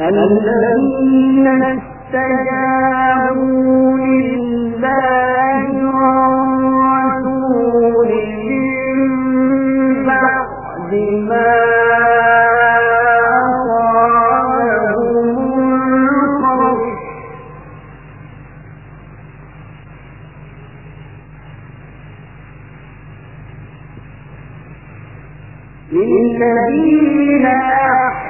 الذين استجابوا لله ورسوله بعد ما للذين آمنوا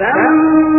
فلما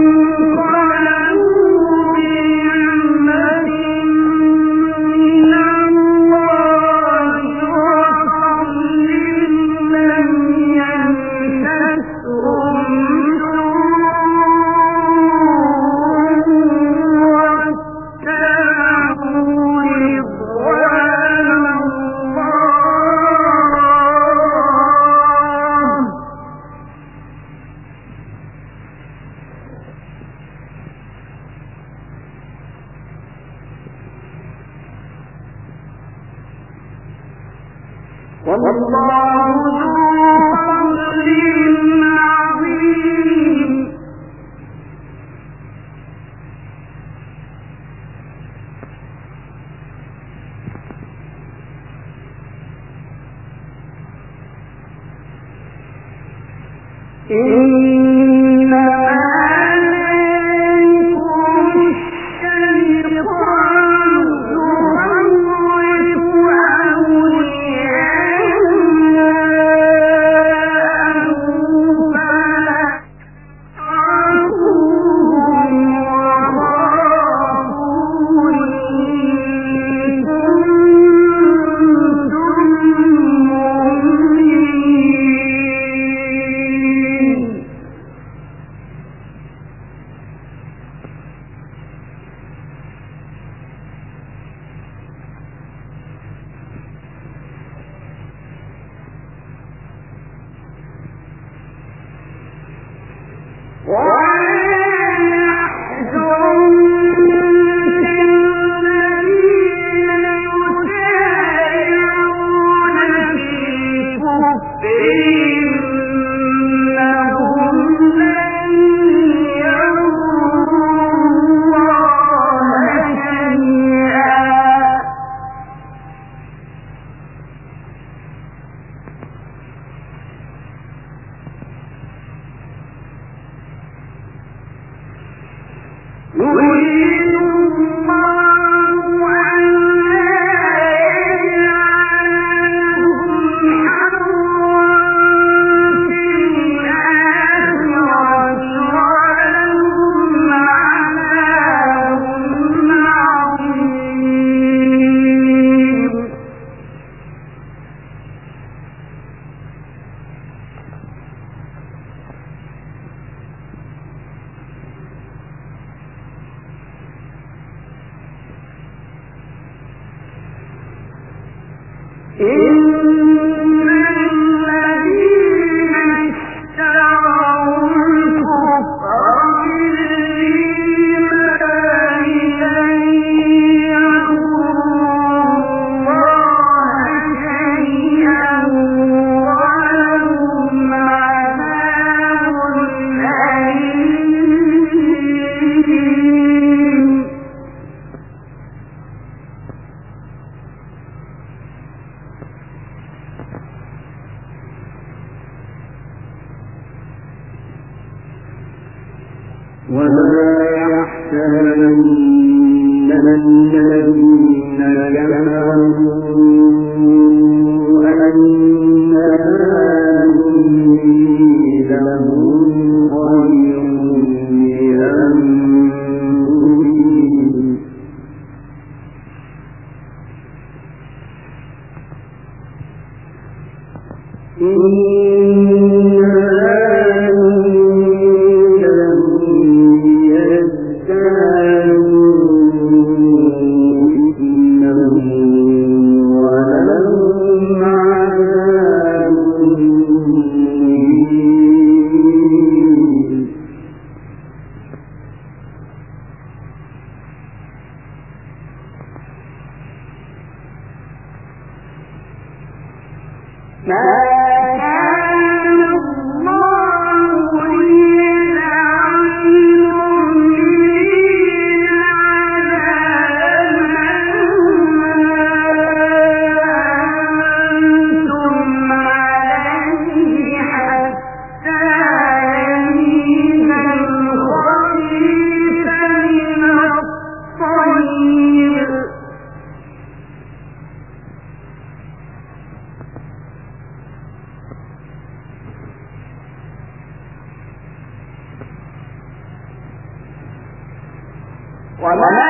إن If وتتقوا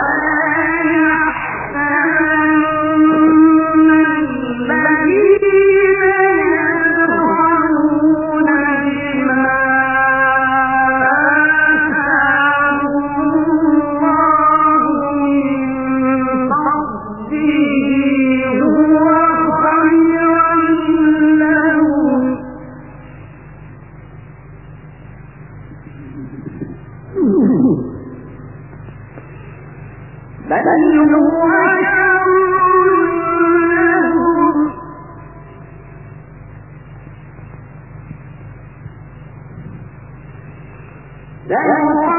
سيطوقون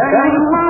Then